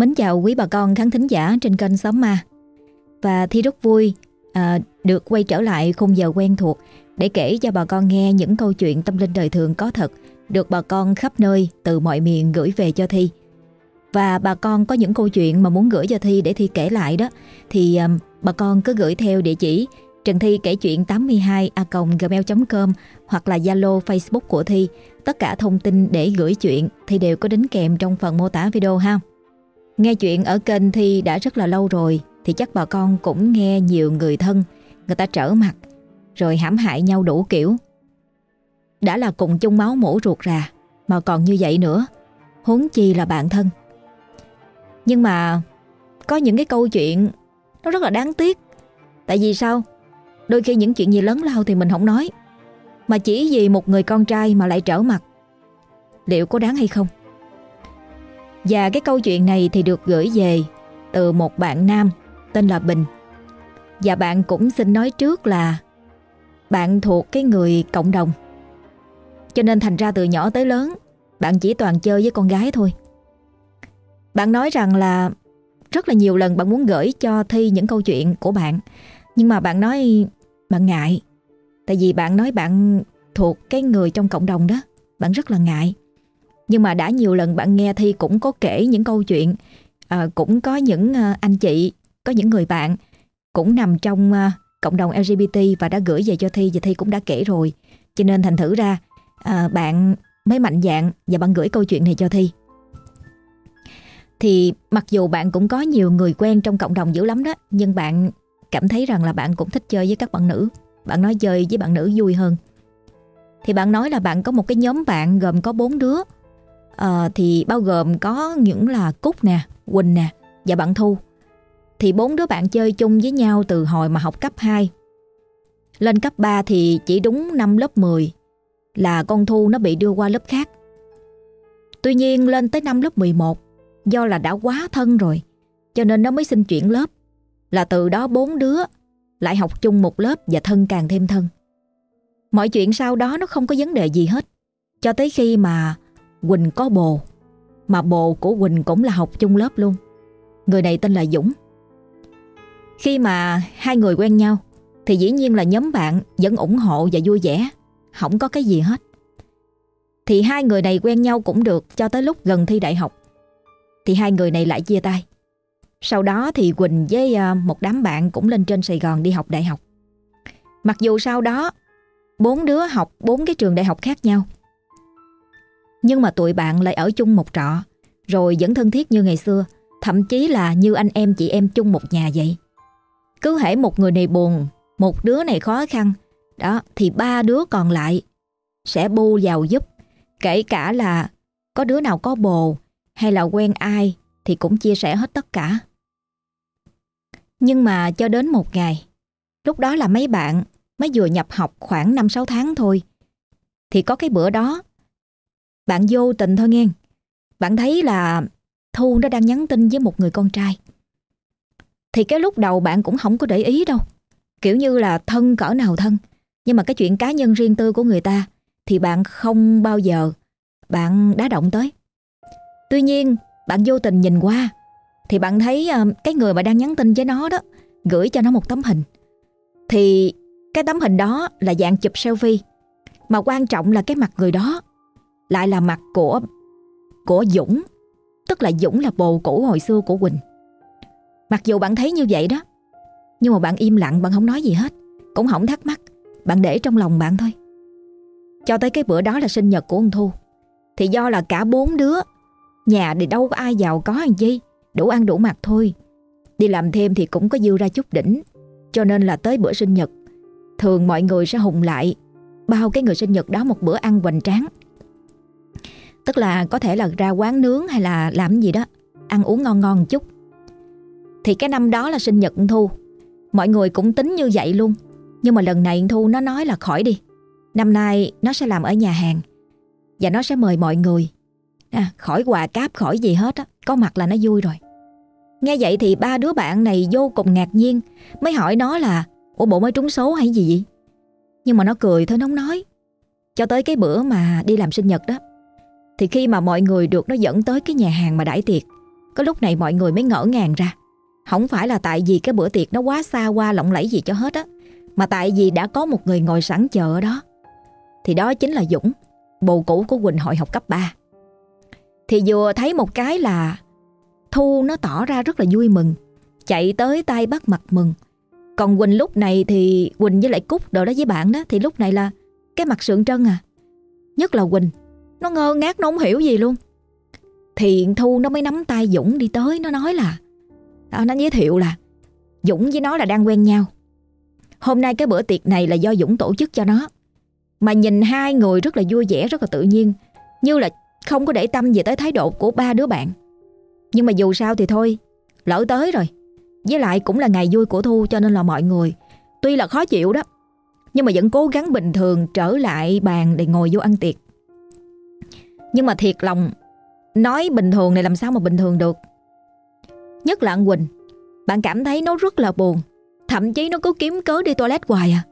Mến chào quý bà con khán thính giả trên kênh Xóm Ma Và Thi rất vui à, được quay trở lại khung giờ quen thuộc Để kể cho bà con nghe những câu chuyện tâm linh đời thường có thật Được bà con khắp nơi từ mọi miền gửi về cho Thi Và bà con có những câu chuyện mà muốn gửi cho Thi để Thi kể lại đó Thì à, bà con cứ gửi theo địa chỉ Trần Thi kể chuyện 82 a gmail.com hoặc là Zalo Facebook của Thi. Tất cả thông tin để gửi chuyện thì đều có đính kèm trong phần mô tả video ha. Nghe chuyện ở kênh Thi đã rất là lâu rồi thì chắc bà con cũng nghe nhiều người thân người ta trở mặt rồi hãm hại nhau đủ kiểu. Đã là cùng chung máu mổ ruột rà mà còn như vậy nữa, huống chi là bạn thân. Nhưng mà có những cái câu chuyện nó rất là đáng tiếc. Tại vì sao? Đôi khi những chuyện gì lớn lao thì mình không nói Mà chỉ vì một người con trai mà lại trở mặt Liệu có đáng hay không? Và cái câu chuyện này thì được gửi về từ một bạn nam tên là Bình. Và bạn cũng xin nói trước là bạn thuộc cái người cộng đồng. Cho nên thành ra từ nhỏ tới lớn, bạn chỉ toàn chơi với con gái thôi. Bạn nói rằng là rất là nhiều lần bạn muốn gửi cho Thi những câu chuyện của bạn. Nhưng mà bạn nói bạn ngại Tại vì bạn nói bạn thuộc cái người trong cộng đồng đó, Bạn rất là ngại nhưng mà đã nhiều lần bạn nghe Thi cũng có kể những câu chuyện à, Cũng có những à, anh chị Có những người bạn Cũng nằm trong à, cộng đồng LGBT Và đã gửi về cho Thi Và Thi cũng đã kể rồi Cho nên thành thử ra à, Bạn mới mạnh dạng Và bạn gửi câu chuyện này cho Thi Thì mặc dù bạn cũng có nhiều người quen trong cộng đồng dữ lắm đó Nhưng bạn cảm thấy rằng là bạn cũng thích chơi với các bạn nữ. Bạn nói chơi với bạn nữ vui hơn. Thì bạn nói là bạn có một cái nhóm bạn gồm có bốn đứa. À, thì bao gồm có những là Cúc nè, Quỳnh nè và bạn Thu. Thì bốn đứa bạn chơi chung với nhau từ hồi mà học cấp 2. Lên cấp 3 thì chỉ đúng năm lớp 10 là con Thu nó bị đưa qua lớp khác. Tuy nhiên lên tới năm lớp 11 do là đã quá thân rồi cho nên nó mới xin chuyển lớp. Là từ đó bốn đứa lại học chung một lớp và thân càng thêm thân. Mọi chuyện sau đó nó không có vấn đề gì hết. Cho tới khi mà Quỳnh có bồ. Mà bồ của Quỳnh cũng là học chung lớp luôn. Người này tên là Dũng. Khi mà hai người quen nhau, thì dĩ nhiên là nhóm bạn vẫn ủng hộ và vui vẻ. Không có cái gì hết. Thì hai người này quen nhau cũng được cho tới lúc gần thi đại học. Thì hai người này lại chia tay. Sau đó thì Quỳnh với à, một đám bạn cũng lên trên Sài Gòn đi học đại học. Mặc dù sau đó, bốn đứa học bốn cái trường đại học khác nhau. Nhưng mà tụi bạn lại ở chung một trọ, rồi vẫn thân thiết như ngày xưa, thậm chí là như anh em chị em chung một nhà vậy. Cứ hễ một người này buồn, một đứa này khó khăn, đó thì ba đứa còn lại sẽ bu vào giúp, kể cả là có đứa nào có bồ hay là quen ai thì cũng chia sẻ hết tất cả. Nhưng mà cho đến một ngày, lúc đó là mấy bạn mới vừa nhập học khoảng 5-6 tháng thôi. Thì có cái bữa đó, bạn vô tình thôi nghe. Bạn thấy là Thu nó đang nhắn tin với một người con trai. Thì cái lúc đầu bạn cũng không có để ý đâu. Kiểu như là thân cỡ nào thân. Nhưng mà cái chuyện cá nhân riêng tư của người ta thì bạn không bao giờ bạn đã động tới. Tuy nhiên, bạn vô tình nhìn qua thì bạn thấy ờ, cái người mà đang nhắn tin với nó đó gửi cho nó một tấm hình. Thì cái tấm hình đó là dạng chụp selfie. Mà quan trọng là cái mặt người đó lại là mặt của của Dũng. Tức là Dũng là bồ cũ hồi xưa của Quỳnh. Mặc dù bạn thấy như vậy đó, nhưng mà bạn im lặng, bạn không nói gì hết. Cũng không thắc mắc, bạn để trong lòng bạn thôi. Cho tới cái bữa đó là sinh nhật của ông Thu. Thì do là cả bốn đứa, nhà thì đâu có ai giàu có làm gì, đủ ăn đủ mặc thôi. Đi làm thêm thì cũng có dư ra chút đỉnh, cho nên là tới bữa sinh nhật, thường mọi người sẽ hùng lại bao cái người sinh nhật đó một bữa ăn hoành tráng. Tức là có thể là ra quán nướng hay là làm gì đó, ăn uống ngon ngon một chút. Thì cái năm đó là sinh nhật Thu, mọi người cũng tính như vậy luôn. Nhưng mà lần này Thu nó nói là khỏi đi, năm nay nó sẽ làm ở nhà hàng. Và nó sẽ mời mọi người. À, khỏi quà cáp khỏi gì hết á. Có mặt là nó vui rồi. Nghe vậy thì ba đứa bạn này vô cùng ngạc nhiên. Mới hỏi nó là ủa bộ mới trúng số hay gì vậy? Nhưng mà nó cười thôi nó không nói. Cho tới cái bữa mà đi làm sinh nhật đó thì khi mà mọi người được nó dẫn tới cái nhà hàng mà đãi tiệc, Có lúc này mọi người mới ngỡ ngàng ra. Không phải là tại vì cái bữa tiệc nó quá xa qua lộng lẫy gì cho hết á, Mà tại vì đã có một người ngồi sẵn chờ ở đó. Thì đó chính là Dũng, Bồ cũ của Quỳnh hội học cấp 3 Thì vừa thấy một cái là Thu nó tỏ ra rất là vui mừng, Chạy tới tay bắt mặt mừng. Còn Quỳnh lúc này thì Quỳnh với lại Cúc đồ đó với bạn đó, Thì lúc này là cái mặt sượng trân à. Nhất là Quỳnh nó ngơ ngác nó không hiểu gì luôn. Thiện Thu nó mới nắm tay Dũng đi tới Nó nói là đó, Nó giới thiệu là Dũng với nó là đang quen nhau. Hôm nay cái bữa tiệc này là do Dũng tổ chức cho nó. Mà nhìn hai người rất là vui vẻ Rất là tự nhiên Như là không có để tâm về tới thái độ của ba đứa bạn. Nhưng mà dù sao thì thôi Lỡ tới rồi. Với lại cũng là ngày vui của Thu cho nên là mọi người Tuy là khó chịu đó Nhưng mà vẫn cố gắng bình thường trở lại bàn để ngồi vô ăn tiệc. Nhưng mà thiệt lòng Nói bình thường này làm sao mà bình thường được. Nhất là anh Quỳnh Bạn cảm thấy nó rất là buồn Thậm chí nó cứ kiếm cớ đi toilet hoài à.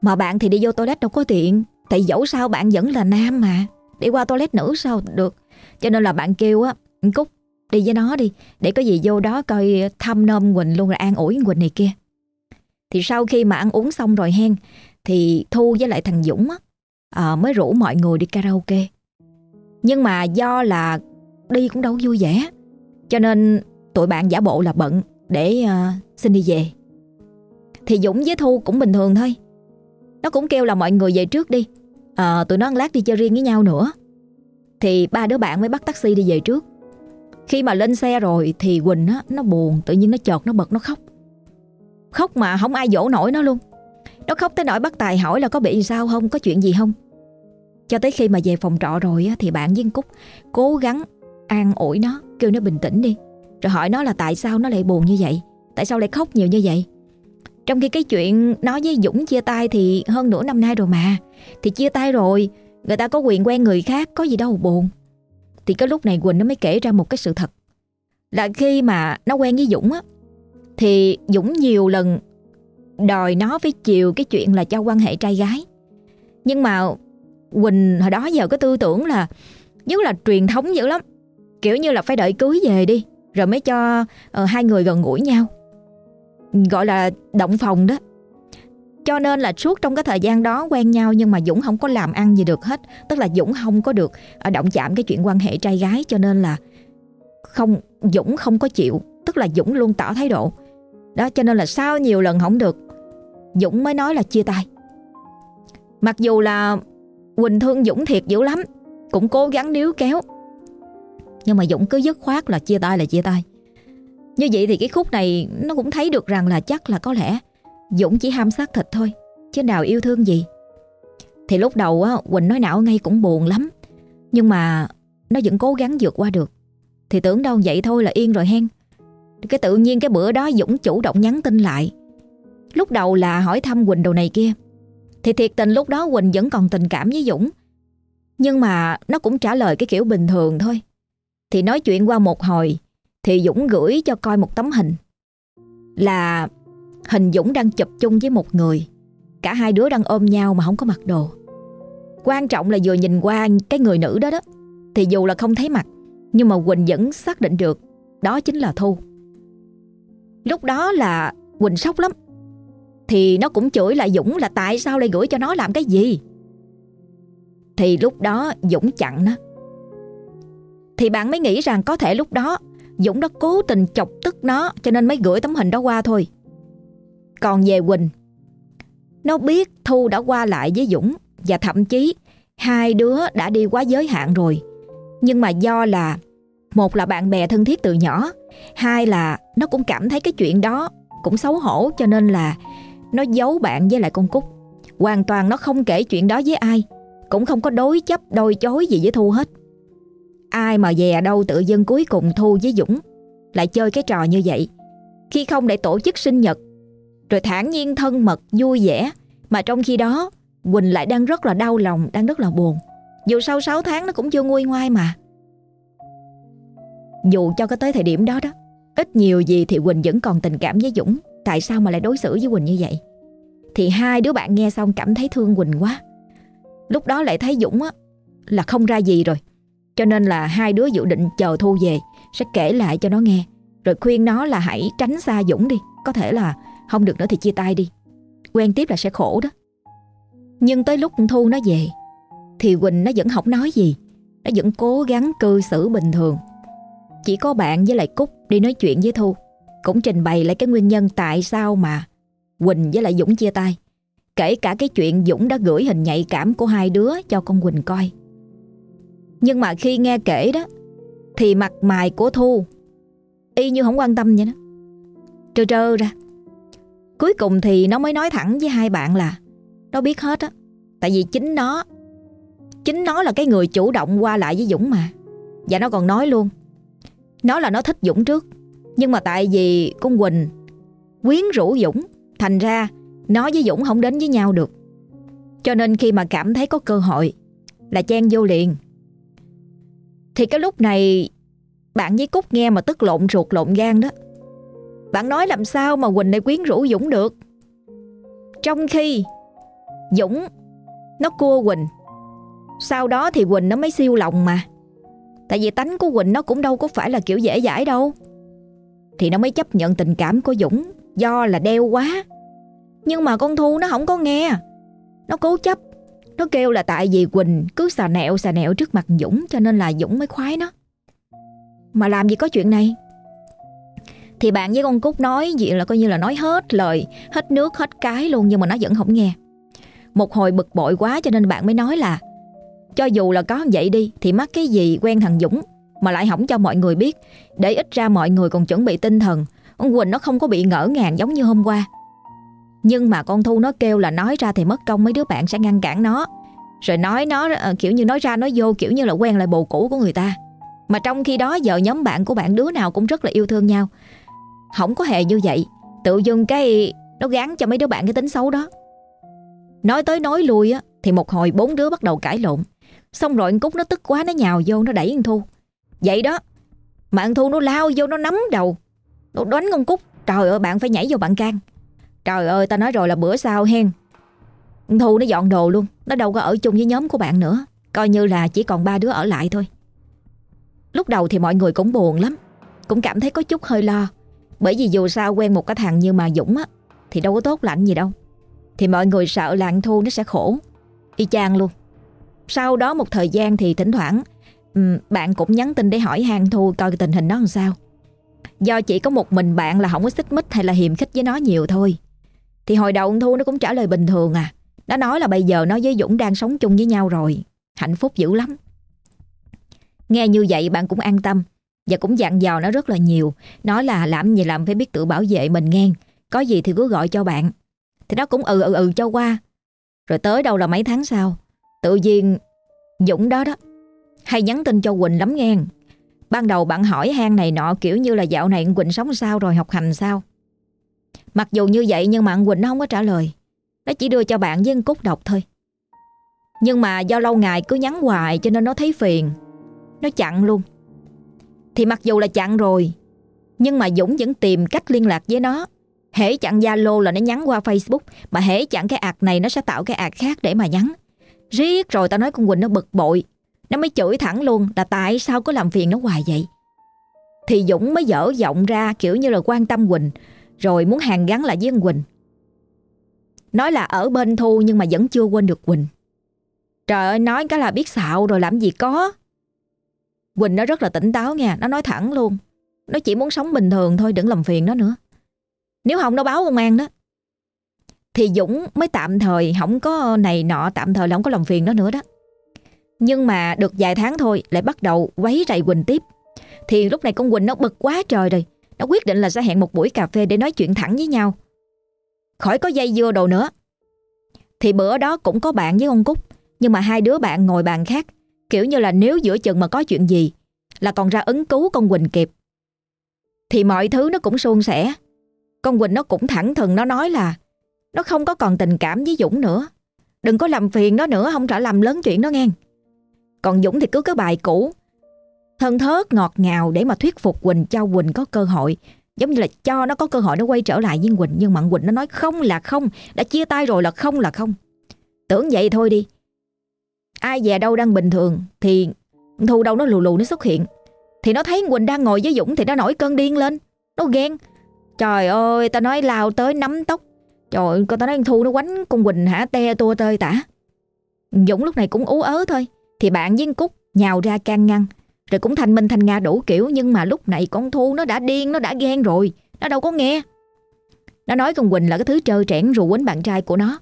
Mà bạn thì đi vô toilet đâu có tiện Tại dẫu sao bạn vẫn là nam mà Đi qua toilet nữ sao được. Cho nên là bạn kêu á Cúc đi với nó đi Để có gì vô đó coi thăm nôm Quỳnh luôn rồi an ủi Quỳnh này kia. Thì sau khi mà ăn uống xong rồi hen Thì Thu với lại thằng Dũng á à, Mới rủ mọi người đi karaoke. Nhưng mà do là Đi cũng đâu vui vẻ. Cho nên tụi bạn giả bộ là bận Để uh, xin đi về. Thì Dũng với Thu cũng bình thường thôi. Nó cũng kêu là mọi người về trước đi. À, Tụi nó ăn lát đi chơi riêng với nhau nữa. Thì ba đứa bạn mới bắt taxi đi về trước. Khi mà lên xe rồi Thì Quỳnh á, nó buồn Tự nhiên nó chợt nó bật nó khóc. Khóc mà không ai dỗ nổi nó luôn. Nó khóc tới nỗi bắt Tài hỏi là có bị sao không Có chuyện gì không? Cho tới khi mà về phòng trọ rồi á, Thì bạn với Cúc cố gắng an ủi nó Kêu nó bình tĩnh đi. Rồi hỏi nó là tại sao nó lại buồn như vậy? Tại sao lại khóc nhiều như vậy? Trong khi cái chuyện nó với Dũng chia tay Thì hơn nửa năm nay rồi mà. Thì chia tay rồi Người ta có quyền quen người khác Có gì đâu buồn. Thì cái lúc này Quỳnh nó mới kể ra một cái sự thật. Là khi mà nó quen với Dũng á Thì Dũng nhiều lần Đòi nó với chiều cái chuyện là cho quan hệ trai gái. Nhưng mà Quỳnh hồi đó giờ có tư tưởng là Nhất là truyền thống dữ lắm Kiểu như là phải đợi cưới về đi Rồi mới cho uh, hai người gần gũi nhau Gọi là động phòng đó cho nên là suốt trong cái thời gian đó quen nhau nhưng mà Dũng không có làm ăn gì được hết. Tức là Dũng không có được ờ, động chạm cái chuyện quan hệ trai gái cho nên là không Dũng không có chịu. Tức là Dũng luôn tỏ thái độ. Đó cho nên là sau nhiều lần không được Dũng mới nói là chia tay. Mặc dù là Quỳnh thương Dũng thiệt dữ lắm, cũng cố gắng níu kéo. Nhưng mà Dũng cứ dứt khoát là chia tay là chia tay. Như vậy thì cái khúc này nó cũng thấy được rằng là chắc là có lẽ Dũng chỉ ham xác thịt thôi Chứ nào yêu thương gì. Thì lúc đầu á, Quỳnh nói não ngay cũng buồn lắm. Nhưng mà Nó vẫn cố gắng vượt qua được. Thì tưởng đâu vậy thôi là yên rồi hen. Cái tự nhiên cái bữa đó Dũng chủ động nhắn tin lại. Lúc đầu là hỏi thăm Quỳnh đồ này kia. Thì thiệt tình lúc đó Quỳnh vẫn còn tình cảm với Dũng. Nhưng mà nó cũng trả lời cái kiểu bình thường thôi. Thì nói chuyện qua một hồi, Thì Dũng gửi cho coi một tấm hình. Là Hình Dũng đang chụp chung với một người. Cả hai đứa đang ôm nhau mà không có mặc đồ. Quan trọng là vừa nhìn qua cái người nữ đó đó, Thì dù là không thấy mặt, Nhưng mà Quỳnh vẫn xác định được, Đó chính là Thu. Lúc đó là Quỳnh sốc lắm. Thì nó cũng chửi là Dũng là tại sao lại gửi cho nó làm cái gì? Thì lúc đó Dũng chặn nó. Thì bạn mới nghĩ rằng có thể lúc đó Dũng đã cố tình chọc tức nó Cho nên mới gửi tấm hình đó qua thôi. Còn về Quỳnh, Nó biết Thu đã qua lại với Dũng Và thậm chí Hai đứa đã đi quá giới hạn rồi. Nhưng mà do là Một là bạn bè thân thiết từ nhỏ, Hai là nó cũng cảm thấy cái chuyện đó Cũng xấu hổ cho nên là nó giấu bạn với lại con Cúc. Hoàn toàn nó không kể chuyện đó với ai. Cũng không có đối chấp, đôi chối gì với Thu hết. Ai mà dè đâu tự dân cuối cùng Thu với Dũng Lại chơi cái trò như vậy. Khi không để tổ chức sinh nhật, rồi thản nhiên thân mật, vui vẻ, Mà trong khi đó, Quỳnh lại đang rất là đau lòng, Đang rất là buồn. Dù sau 6 tháng nó cũng chưa nguôi ngoai mà. Dù cho có tới thời điểm đó đó, Ít nhiều gì thì Quỳnh vẫn còn tình cảm với Dũng. Tại sao mà lại đối xử với Quỳnh như vậy? Thì hai đứa bạn nghe xong cảm thấy thương Quỳnh quá. Lúc đó lại thấy Dũng á, Là không ra gì rồi. Cho nên là hai đứa dự định chờ Thu về, Sẽ kể lại cho nó nghe. Rồi khuyên nó là hãy tránh xa Dũng đi, Có thể là không được nữa thì chia tay đi. Quen tiếp là sẽ khổ đó. Nhưng tới lúc Thu nó về, Thì Quỳnh nó vẫn không nói gì. Nó vẫn cố gắng cư xử bình thường. Chỉ có bạn với lại Cúc đi nói chuyện với Thu. Cũng trình bày lại cái nguyên nhân tại sao mà Quỳnh với lại Dũng chia tay. Kể cả cái chuyện Dũng đã gửi hình nhạy cảm của hai đứa cho con Quỳnh coi. Nhưng mà khi nghe kể đó, Thì mặt mày của Thu Y như không quan tâm vậy đó. Trơ trơ ra. Cuối cùng thì nó mới nói thẳng với hai bạn là, Nó biết hết á, Tại vì chính nó Chính nó là cái người chủ động qua lại với Dũng mà. Và nó còn nói luôn, Nó là nó thích Dũng trước. Nhưng mà tại vì con Quỳnh Quyến rũ Dũng, Thành ra nó với Dũng không đến với nhau được. Cho nên khi mà cảm thấy có cơ hội Là chen vô liền. Thì cái lúc này Bạn với Cúc nghe mà tức lộn ruột lộn gan đó. Bạn nói làm sao mà Quỳnh lại quyến rũ Dũng được? Trong khi Dũng Nó cua Quỳnh, Sau đó thì Quỳnh nó mới siêu lòng mà. Tại vì tánh của Quỳnh nó cũng đâu có phải là kiểu dễ dãi đâu. Thì nó mới chấp nhận tình cảm của Dũng. Do là đeo quá. Nhưng mà con Thu nó không có nghe. Nó cố chấp. Nó kêu là tại vì Quỳnh cứ xà nẹo xà nẹo trước mặt Dũng, Cho nên là Dũng mới khoái nó. Mà làm gì có chuyện này? Thì bạn với con Cúc nói gì là coi như là nói hết lời, Hết nước, hết cái luôn, Nhưng mà nó vẫn không nghe. Một hồi bực bội quá cho nên bạn mới nói là, Cho dù là có vậy đi, Thì mắc cái gì quen thằng Dũng? Mà lại hỏng cho mọi người biết. Để ít ra mọi người còn chuẩn bị tinh thần. Con Quỳnh nó không có bị ngỡ ngàng giống như hôm qua. Nhưng mà con Thu nó kêu là nói ra thì mất công mấy đứa bạn sẽ ngăn cản nó. Rồi nói nó ờ, kiểu như nói ra nói vô kiểu như là quen lại bồ cũ của người ta. Mà trong khi đó giờ nhóm bạn của bạn đứa nào cũng rất là yêu thương nhau. Không có hề như vậy. Tự dưng cái nó gắn cho mấy đứa bạn cái tính xấu đó. Nói tới nói lui á, Thì một hồi bốn đứa bắt đầu cãi lộn. Xong rồi Cúc nó tức quá, nó nhào vô, nó đẩy con Thu. Vậy đó. Mà con Thu nó lao vô nó nắm đầu. Nó đánh con Cúc Trời ơi, bạn phải nhảy vô bạn can. Trời ơi, ta nói rồi là bữa sau hen. Thu nó dọn đồ luôn. Nó đâu có ở chung với nhóm của bạn nữa. Coi như là chỉ còn ba đứa ở lại thôi. Lúc đầu thì mọi người cũng buồn lắm. Cũng cảm thấy có chút hơi lo. Bởi vì dù sao quen một cái thằng như mà Dũng á, Thì đâu có tốt lạnh gì đâu. Thì mọi người sợ là anh Thu nó sẽ khổ. Y chang luôn. Sau đó một thời gian thì thỉnh thoảng Ừ, bạn cũng nhắn tin để hỏi hàng Thu Coi tình hình nó làm sao. Do chỉ có một mình bạn là không có xích mích Hay là hiềm khích với nó nhiều thôi. Thì hồi đầu ông Thu nó cũng trả lời bình thường à. Nó nói là bây giờ nó với Dũng đang sống chung với nhau rồi. Hạnh phúc dữ lắm. Nghe như vậy bạn cũng an tâm. Và cũng dặn dò nó rất là nhiều. Nói là làm gì làm phải biết tự bảo vệ mình nghe. Có gì thì cứ gọi cho bạn. Thì nó cũng ừ ừ ừ cho qua. Rồi tới đâu là mấy tháng sau? Tự nhiên Dũng đó đó. Hay nhắn tin cho Quỳnh lắm nghe. Ban đầu bạn hỏi hang này nọ kiểu như là dạo này Quỳnh sống sao rồi, học hành sao? Mặc dù như vậy nhưng mà Quỳnh nó không có trả lời. Nó chỉ đưa cho bạn với anh Cúc đọc thôi. Nhưng mà do lâu ngày cứ nhắn hoài cho nên nó thấy phiền. Nó chặn luôn. Thì mặc dù là chặn rồi, Nhưng mà Dũng vẫn tìm cách liên lạc với nó. Hễ chặn Zalo là nó nhắn qua Facebook, Mà hễ chặn cái ạc này nó sẽ tạo cái ạc khác để mà nhắn. Riết rồi tao nói con Quỳnh nó bực bội. Nó mới chửi thẳng luôn là tại sao có làm phiền nó hoài vậy? Thì Dũng mới dở giọng ra kiểu như là quan tâm Quỳnh, rồi muốn hàng gắn lại với anh Quỳnh. Nói là ở bên Thu nhưng mà vẫn chưa quên được Quỳnh. Trời ơi, nói cái là biết xạo rồi làm gì có. Quỳnh nó rất là tỉnh táo nha, Nó nói thẳng luôn. Nó chỉ muốn sống bình thường thôi, đừng làm phiền nó nữa. Nếu không nó báo công an đó. Thì Dũng mới tạm thời Không có này nọ, tạm thời là không có làm phiền nó nữa đó. Nhưng mà được vài tháng thôi Lại bắt đầu quấy rầy Quỳnh tiếp Thì lúc này con Quỳnh nó bực quá trời rồi nó quyết định là sẽ hẹn một buổi cà phê để nói chuyện thẳng với nhau. Khỏi có dây dưa đồ nữa. Thì bữa đó cũng có bạn với ông Cúc, nhưng mà hai đứa bạn ngồi bàn khác, kiểu như là nếu giữa chừng mà có chuyện gì, là còn ra ứng cứu con Quỳnh kịp. Thì mọi thứ nó cũng suôn sẻ. Con Quỳnh nó cũng thẳng thừng nó nói là nó không có còn tình cảm với Dũng nữa. Đừng có làm phiền nó nữa, không trả làm lớn chuyện đó nghe. Còn Dũng thì cứ cái bài cũ. Thân thớt, ngọt ngào để mà thuyết phục Quỳnh cho Quỳnh có cơ hội. Giống như là cho nó có cơ hội nó quay trở lại với Quỳnh, nhưng mà Quỳnh nó nói không là không, đã chia tay rồi là không là không. Tưởng vậy thôi đi. Ai về đâu đang bình thường thì thu đâu nó lù lù nó xuất hiện. Thì nó thấy Quỳnh đang ngồi với Dũng Thì nó nổi cơn điên lên. Nó ghen. Trời ơi ta nói lao tới nắm tóc. Trời ơi tao nói Thu nó quánh con Quỳnh hả? Te tua tơi tả. Dũng lúc này cũng ú ớ thôi. Thì bạn với Cúc nhào ra can ngăn. Rồi cũng thành minh thành nga đủ kiểu, Nhưng mà lúc này con Thu nó đã điên, Nó đã ghen rồi. Nó đâu có nghe. Nó nói con Quỳnh là cái thứ trơ trẽn rù quấn bạn trai của nó.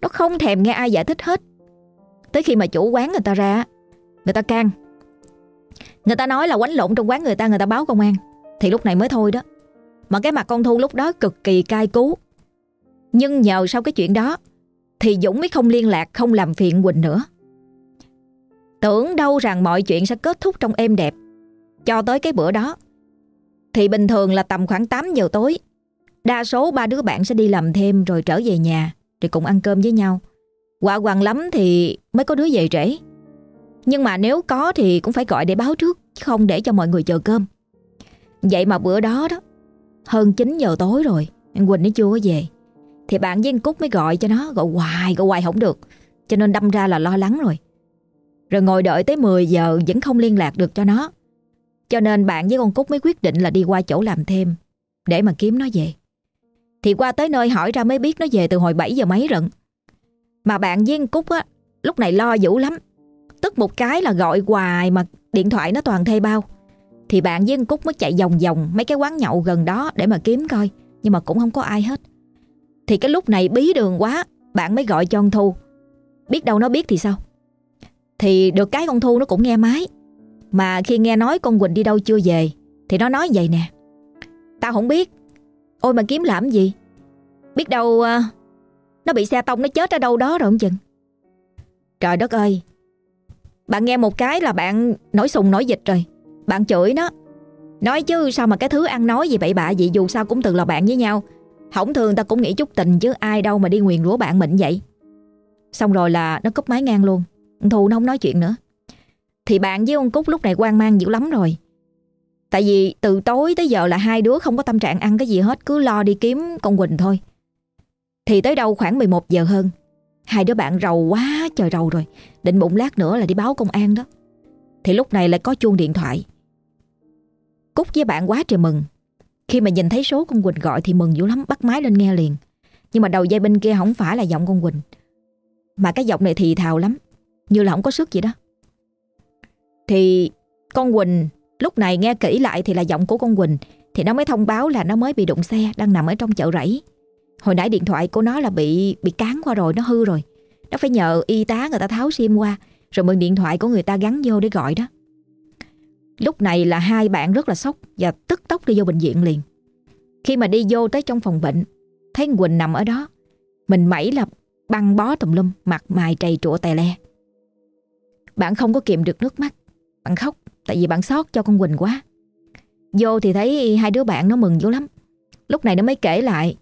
Nó không thèm nghe ai giải thích hết. Tới khi mà chủ quán người ta ra, Người ta can. Người ta nói là quánh lộn trong quán người ta Người ta báo công an. Thì lúc này mới thôi đó. Mà cái mặt con Thu lúc đó cực kỳ cay cú. Nhưng nhờ sau cái chuyện đó, Thì Dũng mới không liên lạc, Không làm phiền Quỳnh nữa. Tưởng đâu rằng mọi chuyện sẽ kết thúc trong êm đẹp. Cho tới cái bữa đó Thì bình thường là tầm khoảng 8 giờ tối Đa số ba đứa bạn sẽ đi làm thêm Rồi trở về nhà Rồi cùng ăn cơm với nhau. Quả hoàng lắm thì mới có đứa về trễ. Nhưng mà nếu có thì cũng phải gọi để báo trước Chứ không để cho mọi người chờ cơm. Vậy mà bữa đó đó Hơn 9 giờ tối rồi Anh Quỳnh nó chưa có về Thì bạn với anh Cúc mới gọi cho nó Gọi hoài, gọi hoài không được Cho nên đâm ra là lo lắng rồi. Rồi ngồi đợi tới 10 giờ Vẫn không liên lạc được cho nó. Cho nên bạn với con Cúc mới quyết định là đi qua chỗ làm thêm, Để mà kiếm nó về. Thì qua tới nơi hỏi ra mới biết nó về từ hồi 7 giờ mấy rận. Mà bạn với con Cúc á, Lúc này lo dữ lắm. Tức một cái là gọi hoài mà điện thoại nó toàn thê bao. Thì bạn với con Cúc mới chạy vòng vòng Mấy cái quán nhậu gần đó để mà kiếm coi, Nhưng mà cũng không có ai hết. Thì cái lúc này bí đường quá, Bạn mới gọi cho con Thu. Biết đâu nó biết thì sao? Thì được cái con Thu nó cũng nghe máy. Mà khi nghe nói con Quỳnh đi đâu chưa về Thì nó nói vậy nè. Tao không biết. Ôi mà kiếm làm gì? Biết đâu à, nó bị xe tông nó chết ở đâu đó rồi không chừng. Trời đất ơi! Bạn nghe một cái là bạn nổi sùng nổi dịch rồi. Bạn chửi nó. Nói chứ sao mà cái thứ ăn nói gì bậy bạ vậy Dù sao cũng từng là bạn với nhau. Hổng thường ta cũng nghĩ chút tình chứ ai đâu mà đi nguyền rủa bạn mình vậy. Xong rồi là nó cúp máy ngang luôn. Thu nó không nói chuyện nữa. Thì bạn với ông Cúc lúc này quan mang dữ lắm rồi. Tại vì từ tối tới giờ là hai đứa không có tâm trạng ăn cái gì hết, Cứ lo đi kiếm con Quỳnh thôi. Thì tới đâu khoảng 11 giờ hơn, Hai đứa bạn rầu quá trời rầu rồi. Định bụng lát nữa là đi báo công an đó. Thì lúc này lại có chuông điện thoại. Cúc với bạn quá trời mừng. Khi mà nhìn thấy số con Quỳnh gọi thì mừng dữ lắm, Bắt máy lên nghe liền. Nhưng mà đầu dây bên kia không phải là giọng con Quỳnh. Mà cái giọng này thì thào lắm. Như là không có sức gì đó Thì con Quỳnh lúc này nghe kỹ lại thì là giọng của con Quỳnh Thì nó mới thông báo là nó mới bị đụng xe Đang nằm ở trong chợ rẫy Hồi nãy điện thoại của nó là bị bị cán qua rồi, nó hư rồi. Nó phải nhờ y tá người ta tháo sim qua, rồi mượn điện thoại của người ta gắn vô để gọi đó. Lúc này là hai bạn rất là sốc và tức tốc đi vô bệnh viện liền. Khi mà đi vô tới trong phòng bệnh, thấy Quỳnh nằm ở đó. Mình mẩy là băng bó tùm lum, mặt mày trầy trụa tè le. Bạn không có kiềm được nước mắt, bạn khóc tại vì bạn sót cho con Quỳnh quá. Vô thì thấy hai đứa bạn nó mừng dữ lắm. Lúc này nó mới kể lại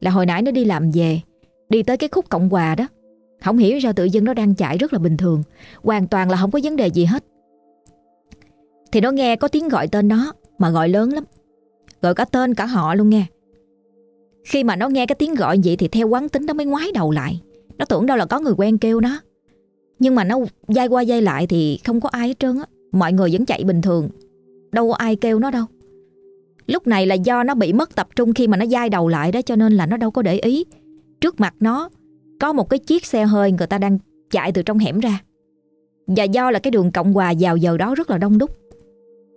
là hồi nãy nó đi làm về Đi tới cái khúc Cộng Hòa đó. Không hiểu sao tự dưng nó đang chạy rất là bình thường Hoàn toàn là không có vấn đề gì hết. Thì nó nghe có tiếng gọi tên nó Mà gọi lớn lắm. Gọi cả tên cả họ luôn nghe. Khi mà nó nghe cái tiếng gọi vậy Thì theo quán tính nó mới ngoái đầu lại. Nó tưởng đâu là có người quen kêu nó. Nhưng mà nó dai qua dai lại Thì không có ai hết trơn á Mọi người vẫn chạy bình thường Đâu có ai kêu nó đâu Lúc này là do nó bị mất tập trung khi mà nó dai đầu lại đó, cho nên là nó đâu có để ý. Trước mặt nó có một cái chiếc xe hơi người ta đang chạy từ trong hẻm ra. Và do là cái đường Cộng Hòa vào giờ đó rất là đông đúc.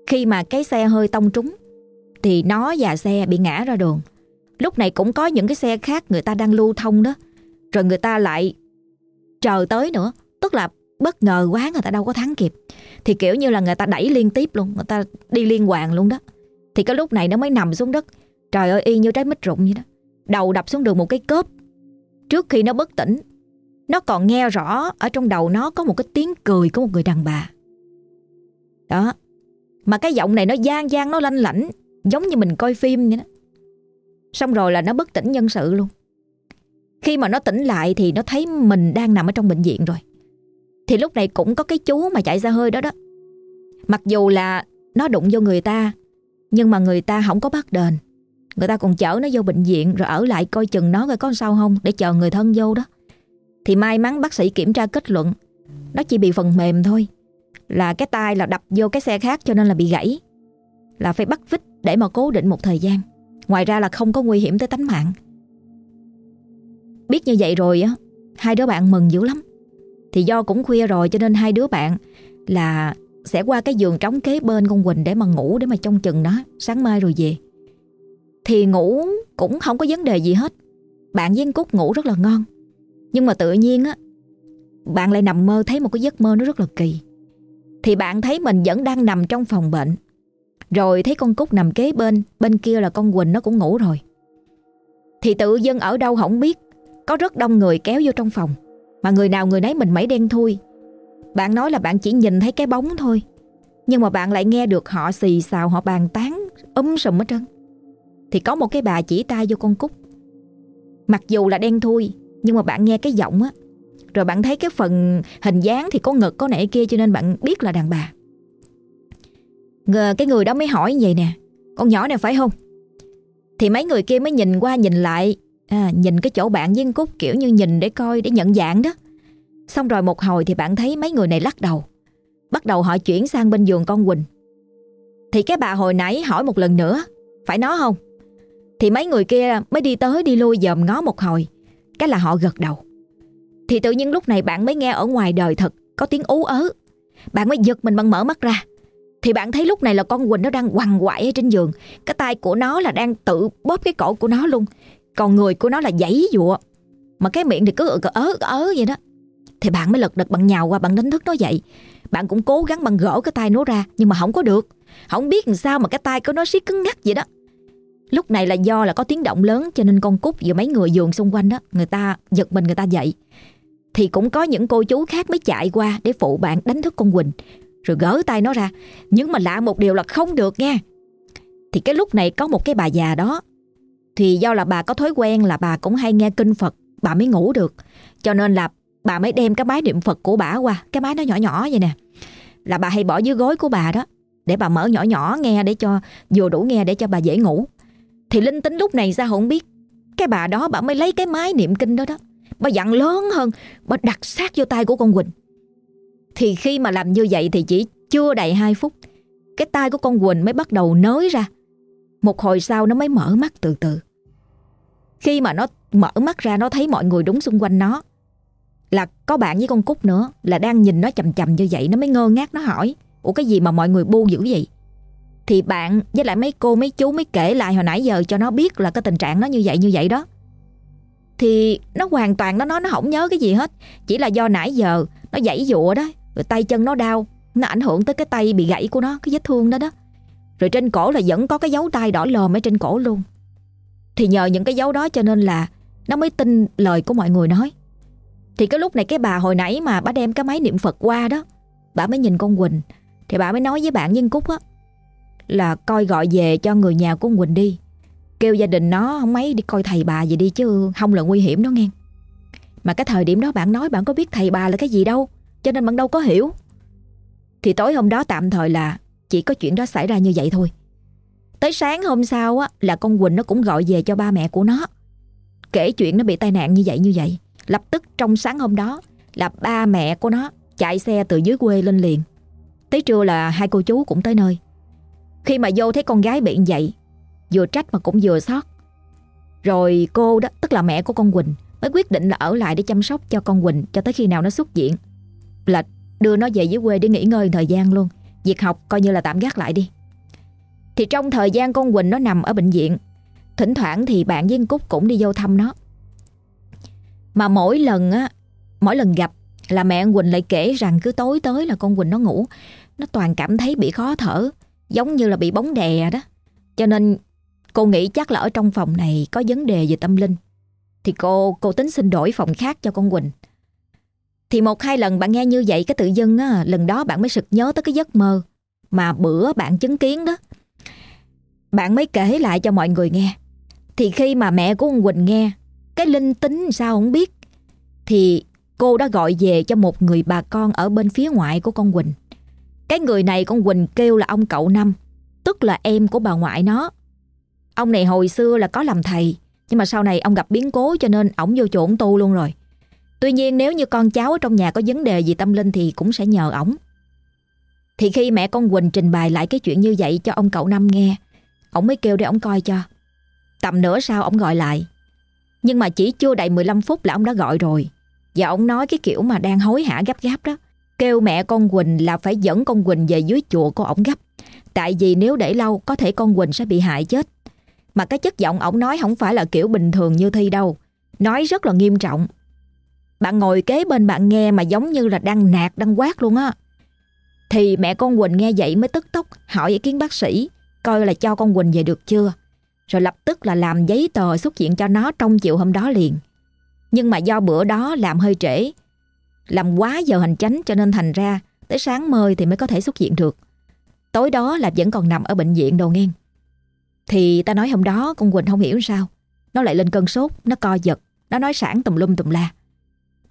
Khi mà cái xe hơi tông trúng thì nó và xe bị ngã ra đường. Lúc này cũng có những cái xe khác người ta đang lưu thông đó. Rồi người ta lại chờ tới nữa. Tức là bất ngờ quá, người ta đâu có thắng kịp. Thì kiểu như là người ta đẩy liên tiếp luôn. Người ta đi liên hoàn luôn đó. Thì cái lúc này nó mới nằm xuống đất. Trời ơi, y như trái mít rụng vậy đó. Đầu đập xuống đường một cái cớp Trước khi nó bất tỉnh, Nó còn nghe rõ ở trong đầu nó có một cái tiếng cười của một người đàn bà. Đó. Mà cái giọng này nó gian gian, nó lanh lảnh, Giống như mình coi phim vậy đó. Xong rồi là nó bất tỉnh nhân sự luôn. Khi mà nó tỉnh lại thì nó thấy mình đang nằm ở trong bệnh viện rồi. Thì lúc này cũng có cái chú mà chạy ra hơi đó đó Mặc dù là nó đụng vô người ta nhưng mà người ta không có bắt đền Người ta còn chở nó vô bệnh viện Rồi ở lại coi chừng nó coi có sao không Để chờ người thân vô đó Thì may mắn bác sĩ kiểm tra kết luận Nó chỉ bị phần mềm thôi Là cái tay là đập vô cái xe khác cho nên là bị gãy là phải bắt vít để mà cố định một thời gian. Ngoài ra là không có nguy hiểm tới tánh mạng. Biết như vậy rồi á, hai đứa bạn mừng dữ lắm. Thì do cũng khuya rồi cho nên hai đứa bạn là sẽ qua cái giường trống kế bên con Quỳnh để mà ngủ để mà trông chừng nó, sáng mai rồi về. Thì ngủ cũng không có vấn đề gì hết. Bạn với Cúc ngủ rất là ngon. Nhưng mà tự nhiên á, bạn lại nằm mơ thấy một cái giấc mơ nó rất là kỳ. Thì bạn thấy mình vẫn đang nằm trong phòng bệnh. Rồi thấy con Cúc nằm kế bên, bên kia là con Quỳnh nó cũng ngủ rồi. Thì tự dân ở đâu không biết, có rất đông người kéo vô trong phòng. Mà người nào người nấy mình mẩy đen thui. Bạn nói là bạn chỉ nhìn thấy cái bóng thôi. Nhưng mà bạn lại nghe được họ xì xào, Họ bàn tán ấm sùm hết trơn. Thì có một cái bà chỉ tay vô con Cúc Mặc dù là đen thui, Nhưng mà bạn nghe cái giọng á. Rồi bạn thấy cái phần hình dáng Thì có ngực, có nẻ kia, cho nên bạn biết là đàn bà. Ngờ cái người đó mới hỏi vậy nè. Con nhỏ này phải không? Thì mấy người kia mới nhìn qua, nhìn lại à, Nhìn cái chỗ bạn với Cúc kiểu như nhìn để coi Để nhận dạng đó. Xong rồi một hồi thì bạn thấy mấy người này lắc đầu. Bắt đầu họ chuyển sang bên giường con Quỳnh. Thì cái bà hồi nãy hỏi một lần nữa Phải nó không? Thì mấy người kia mới đi tới đi lui dòm ngó một hồi Cái là họ gật đầu. Thì tự nhiên lúc này bạn mới nghe ở ngoài đời thật Có tiếng ú ớ. Bạn mới giật mình bằng mở mắt ra. Thì bạn thấy lúc này là con Quỳnh nó đang quằn quại ở trên giường Cái tay của nó là đang tự bóp cái cổ của nó luôn còn người của nó là giấy dụa. Mà cái miệng thì cứ ớ ớ vậy đó. Thì bạn mới lật đật bằng nhào qua bạn đánh thức nó dậy Bạn cũng cố gắng bằng gỡ cái tay nó ra, Nhưng mà không có được. Không biết làm sao mà cái tay của nó siết cứng ngắc vậy đó. Lúc này là do là có tiếng động lớn Cho nên con Cúc và mấy người giường xung quanh đó, Người ta giật mình người ta dậy. Thì cũng có những cô chú khác mới chạy qua Để phụ bạn đánh thức con Quỳnh, Rồi gỡ tay nó ra. Nhưng mà lạ một điều là không được nha. Thì cái lúc này có một cái bà già đó thì do là bà có thói quen là bà cũng hay nghe kinh Phật, Bà mới ngủ được. Cho nên là bà mới đem cái máy niệm Phật của bà qua, Cái máy nó nhỏ nhỏ vậy nè. Là bà hay bỏ dưới gối của bà đó, Để bà mở nhỏ nhỏ nghe để cho, Vừa đủ nghe để cho bà dễ ngủ. Thì linh tính lúc này sao không biết. Cái bà đó bà mới lấy cái máy niệm kinh đó đó, Bà dặn lớn hơn, Bà đặt sát vô tay của con Quỳnh. Thì khi mà làm như vậy thì chỉ chưa đầy 2 phút, Cái tay của con Quỳnh mới bắt đầu nới ra một hồi sau nó mới mở mắt từ từ. Khi mà nó mở mắt ra, nó thấy mọi người đúng xung quanh nó. Là có bạn với con Cúc nữa, là đang nhìn nó chầm chầm như vậy, nó mới ngơ ngác, nó hỏi, Ủa, cái gì mà mọi người bu dữ vậy? Thì bạn với lại mấy cô, mấy chú mới kể lại hồi nãy giờ cho nó biết là cái tình trạng nó như vậy như vậy đó. Thì nó hoàn toàn, nó nói nó không nhớ cái gì hết Chỉ là do nãy giờ nó dãy dụa đó, Rồi tay chân nó đau, Nó ảnh hưởng tới cái tay bị gãy của nó, Cái vết thương đó đó rồi trên cổ là vẫn có cái dấu tay đỏ lòm ở trên cổ luôn. Thì nhờ những cái dấu đó cho nên là Nó mới tin lời của mọi người nói. Thì cái lúc này cái bà hồi nãy mà bà đem cái máy niệm Phật qua đó, Bà mới nhìn con Quỳnh. Thì bà mới nói với bạn Nhân Cúc á, Là coi gọi về cho người nhà của Quỳnh đi. Kêu gia đình nó không mấy đi coi thầy bà gì đi chứ Không là nguy hiểm đó nghe. Mà cái thời điểm đó bạn nói bạn có biết thầy bà là cái gì đâu, Cho nên bạn đâu có hiểu. Thì tối hôm đó tạm thời là chỉ có chuyện đó xảy ra như vậy thôi. Tới sáng hôm sau á, Là con Quỳnh nó cũng gọi về cho ba mẹ của nó. Kể chuyện nó bị tai nạn như vậy như vậy, Lập tức trong sáng hôm đó Là ba mẹ của nó Chạy xe từ dưới quê lên liền. Tới trưa là hai cô chú cũng tới nơi. Khi mà vô thấy con gái bị như vậy, Vừa trách mà cũng vừa xót. Rồi cô đó, Tức là mẹ của con Quỳnh, Mới quyết định là ở lại để chăm sóc cho con Quỳnh Cho tới khi nào nó xuất viện. Là đưa nó về dưới quê để nghỉ ngơi thời gian luôn. Việc học coi như là tạm gác lại đi. Thì trong thời gian con Quỳnh nó nằm ở bệnh viện, Thỉnh thoảng thì bạn với Cúc cũng đi vô thăm nó. Mà mỗi lần á, Mỗi lần gặp là mẹ Quỳnh lại kể rằng cứ tối tới là con Quỳnh nó ngủ, Nó toàn cảm thấy bị khó thở, Giống như là bị bóng đè đó. Cho nên cô nghĩ chắc là ở trong phòng này có vấn đề về tâm linh. Thì cô cô tính xin đổi phòng khác cho con Quỳnh thì một hai lần bạn nghe như vậy cái tự dưng á, lần đó bạn mới sực nhớ tới cái giấc mơ mà bữa bạn chứng kiến đó. Bạn mới kể lại cho mọi người nghe. Thì khi mà mẹ của ông Quỳnh nghe, cái linh tính sao không biết, thì cô đã gọi về cho một người bà con ở bên phía ngoại của con Quỳnh. Cái người này con Quỳnh kêu là ông cậu Năm, tức là em của bà ngoại nó. Ông này hồi xưa là có làm thầy, nhưng mà sau này ông gặp biến cố cho nên ổng vô chỗ tu luôn rồi. Tuy nhiên nếu như con cháu ở trong nhà có vấn đề gì tâm linh thì cũng sẽ nhờ ổng. Thì khi mẹ con Quỳnh trình bày lại cái chuyện như vậy cho ông cậu Năm nghe, ổng mới kêu để ổng coi cho. Tầm nửa sau ổng gọi lại. Nhưng mà chỉ chưa đầy 15 phút là ông đã gọi rồi. Và ông nói cái kiểu mà đang hối hả gấp gáp đó. Kêu mẹ con Quỳnh là phải dẫn con Quỳnh về dưới chùa của ổng gấp. Tại vì nếu để lâu có thể con Quỳnh sẽ bị hại chết. Mà cái chất giọng ổng nói không phải là kiểu bình thường như Thi đâu. Nói rất là nghiêm trọng. Bạn ngồi kế bên bạn nghe mà giống như là đang nạt, đang quát luôn á. Thì mẹ con Quỳnh nghe vậy mới tức tốc hỏi ý kiến bác sĩ coi là cho con Quỳnh về được chưa. Rồi lập tức là làm giấy tờ xuất hiện cho nó trong chiều hôm đó liền. Nhưng mà do bữa đó làm hơi trễ, làm quá giờ hành chánh cho nên thành ra tới sáng mơi thì mới có thể xuất hiện được. Tối đó là vẫn còn nằm ở bệnh viện đồ nghe. Thì ta nói hôm đó con Quỳnh không hiểu sao. Nó lại lên cơn sốt, nó co giật, nó nói sản tùm lum tùm la.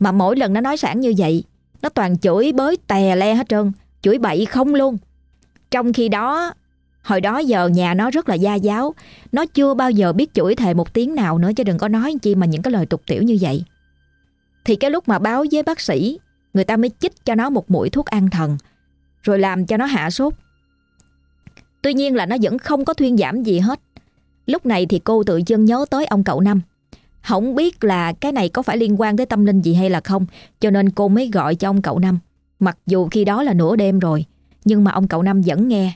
Mà mỗi lần nó nói sản như vậy, nó toàn chửi bới tè le hết trơn, chửi bậy không luôn. Trong khi đó, hồi đó giờ nhà nó rất là gia giáo, nó chưa bao giờ biết chửi thề một tiếng nào nữa chứ đừng có nói chi mà những cái lời tục tiểu như vậy. Thì cái lúc mà báo với bác sĩ, người ta mới chích cho nó một mũi thuốc an thần, rồi làm cho nó hạ sốt. Tuy nhiên là nó vẫn không có thuyên giảm gì hết. Lúc này thì cô tự dưng nhớ tới ông cậu Năm. Không biết là cái này có phải liên quan tới tâm linh gì hay là không, cho nên cô mới gọi cho ông cậu Năm. Mặc dù khi đó là nửa đêm rồi, nhưng mà ông cậu Năm vẫn nghe.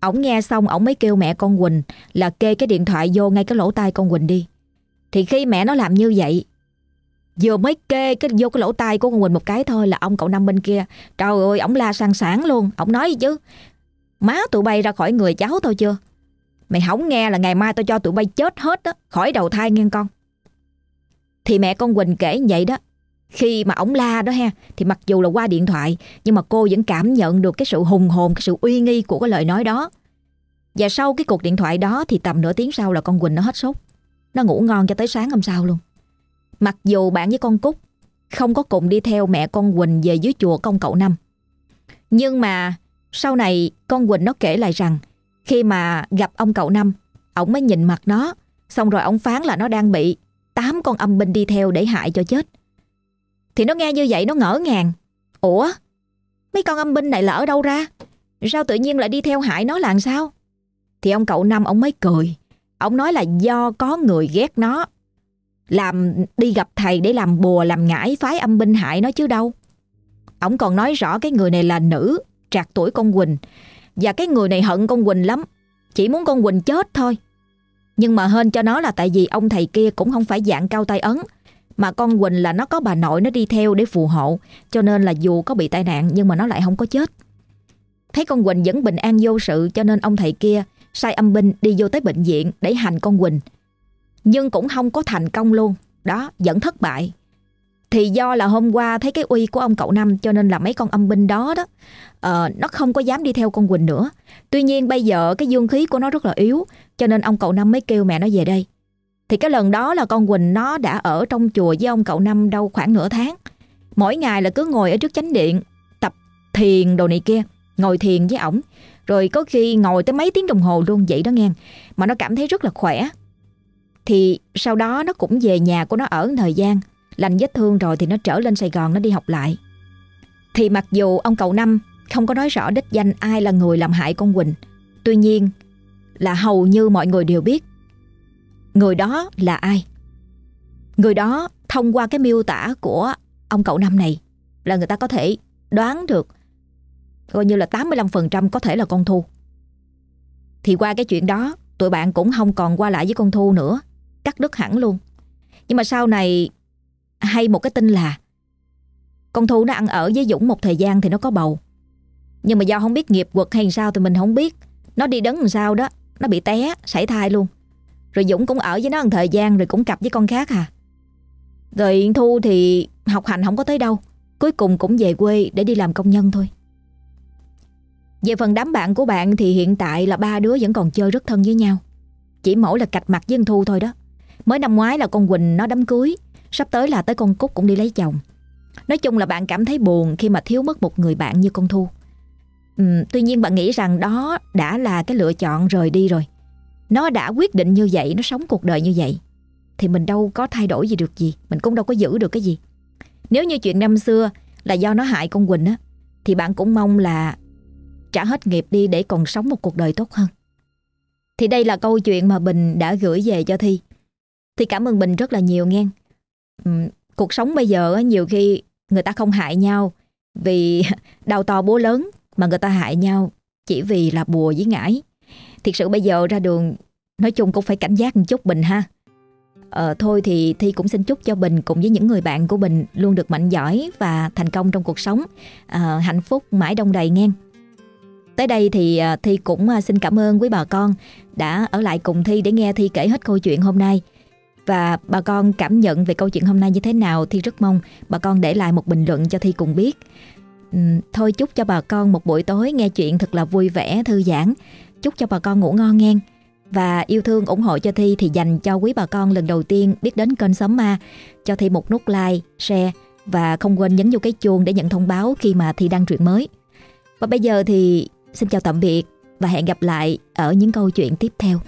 Ông nghe xong ông mới kêu mẹ con Quỳnh là kê cái điện thoại vô ngay cái lỗ tai con Quỳnh đi. Thì khi mẹ nó làm như vậy, vừa mới kê cái vô cái lỗ tai của con Quỳnh một cái thôi là ông cậu Năm bên kia. Trời ơi, ông la sang sảng luôn. Ông nói gì chứ, má tụi bay ra khỏi người cháu thôi chưa? Mày không nghe là ngày mai tao cho tụi bay chết hết đó, khỏi đầu thai nghe con. Thì mẹ con Quỳnh kể vậy đó, khi mà ổng la đó ha Thì mặc dù là qua điện thoại Nhưng mà cô vẫn cảm nhận được cái sự hùng hồn Cái sự uy nghi của cái lời nói đó. Và sau cái cuộc điện thoại đó Thì tầm nửa tiếng sau là con Quỳnh nó hết sốt. Nó ngủ ngon cho tới sáng hôm sau luôn. Mặc dù bạn với con Cúc Không có cùng đi theo mẹ con Quỳnh Về dưới chùa công cậu Năm Nhưng mà sau này con Quỳnh nó kể lại rằng Khi mà gặp ông cậu Năm Ông mới nhìn mặt nó Xong rồi ông phán là nó đang bị tám con âm binh đi theo để hại cho chết. Thì nó nghe như vậy, nó ngỡ ngàng. Ủa? Mấy con âm binh này là ở đâu ra? Sao tự nhiên lại đi theo hại nó là sao? Thì ông cậu Năm, ông mới cười. Ông nói là do có người ghét nó, Làm đi gặp thầy để làm bùa, làm ngải phái âm binh hại nó chứ đâu. Ông còn nói rõ cái người này là nữ, Trạc tuổi con Quỳnh. Và cái người này hận con Quỳnh lắm. Chỉ muốn con Quỳnh chết thôi. Nhưng mà hên cho nó là tại vì ông thầy kia cũng không phải dạng cao tay ấn mà con Quỳnh là nó có bà nội nó đi theo để phù hộ Cho nên là dù có bị tai nạn nhưng mà nó lại không có chết Thấy con Quỳnh vẫn bình an vô sự cho nên ông thầy kia sai âm binh đi vô tới bệnh viện để hành con Quỳnh. Nhưng cũng không có thành công luôn. Đó, vẫn thất bại. Thì do là hôm qua thấy cái uy của ông cậu Năm cho nên là mấy con âm binh đó đó uh, nó không có dám đi theo con Quỳnh nữa. Tuy nhiên bây giờ cái dương khí của nó rất là yếu cho nên ông cậu Năm mới kêu mẹ nó về đây. Thì cái lần đó là con Quỳnh nó đã ở trong chùa với ông cậu Năm đâu khoảng nửa tháng. Mỗi ngày là cứ ngồi ở trước chánh điện, tập thiền đồ này kia, ngồi thiền với ổng. Rồi có khi ngồi tới mấy tiếng đồng hồ luôn vậy đó nghe. Mà nó cảm thấy rất là khỏe. Thì sau đó nó cũng về nhà của nó ở thời gian. Lành vết thương rồi thì nó trở lên Sài Gòn nó đi học lại. Thì mặc dù ông cậu Năm không có nói rõ đích danh ai là người làm hại con Quỳnh. Tuy nhiên là hầu như mọi người đều biết Người đó là ai? Người đó thông qua cái miêu tả của ông cậu năm này là người ta có thể đoán được coi như là 85% có thể là con Thu. Thì qua cái chuyện đó, tụi bạn cũng không còn qua lại với con Thu nữa. Cắt đứt hẳn luôn. Nhưng mà sau này, hay một cái tin là con Thu nó ăn ở với Dũng một thời gian thì nó có bầu. Nhưng mà do không biết nghiệp quật hay sao thì mình không biết. Nó đi đấng làm sao đó. Nó bị té, sảy thai luôn. Rồi Dũng cũng ở với nó một thời gian rồi cũng cặp với con khác à. Rồi Thu thì học hành không có tới đâu. Cuối cùng cũng về quê để đi làm công nhân thôi. Về phần đám bạn của bạn thì hiện tại là ba đứa vẫn còn chơi rất thân với nhau. Chỉ mỗi là cạch mặt với con Thu thôi đó. Mới năm ngoái là con Quỳnh nó đám cưới. Sắp tới là tới con Cúc cũng đi lấy chồng. Nói chung là bạn cảm thấy buồn khi mà thiếu mất một người bạn như con Thu. Ừ, tuy nhiên bạn nghĩ rằng đó đã là cái lựa chọn rời đi rồi. Nó đã quyết định như vậy Nó sống cuộc đời như vậy Thì mình đâu có thay đổi gì được gì Mình cũng đâu có giữ được cái gì Nếu như chuyện năm xưa Là do nó hại con Quỳnh á Thì bạn cũng mong là trả hết nghiệp đi để còn sống một cuộc đời tốt hơn. Thì đây là câu chuyện mà Bình đã gửi về cho Thi. Thì cảm ơn Bình rất là nhiều nghe. Uhm, cuộc sống bây giờ nhiều khi người ta không hại nhau vì đau to bố lớn mà người ta hại nhau chỉ vì là bùa với ngải. Thiệt sự bây giờ ra đường nói chung cũng phải cảnh giác một chút Bình ha. Ờ, thôi thì Thi cũng xin chúc cho Bình cùng với những người bạn của Bình luôn được mạnh giỏi và thành công trong cuộc sống, à, hạnh phúc mãi đông đầy nghe. Tới đây thì ờ, Thi cũng ờ, xin cảm ơn quý bà con đã ở lại cùng Thi để nghe Thi kể hết câu chuyện hôm nay. Và bà con cảm nhận về câu chuyện hôm nay như thế nào Thi rất mong bà con để lại một bình luận cho Thi cùng biết. Thôi chúc cho bà con một buổi tối nghe chuyện thật là vui vẻ, thư giãn. Chúc cho bà con ngủ ngon nghe. Và yêu thương ủng hộ cho Thi thì dành cho quý bà con lần đầu tiên biết đến kênh Sớm Ma. Cho Thi một nút like, share và không quên nhấn vô cái chuông để nhận thông báo khi mà Thi đăng truyện mới. Và bây giờ thì xin chào tạm biệt và hẹn gặp lại ở những câu chuyện tiếp theo.